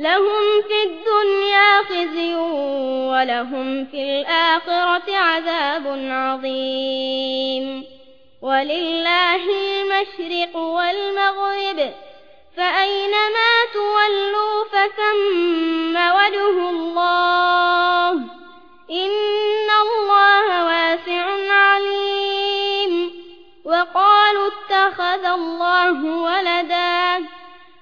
لهم في الدنيا خزي ولهم في الآخرة عذاب عظيم. ولله المشرق والمغرب فأينما تولوا فثم وجه الله. إن الله واسع عليم. وقالوا اتخذ الله ولدا.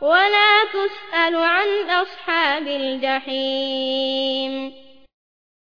ولا تسأل عن أصحاب الجحيم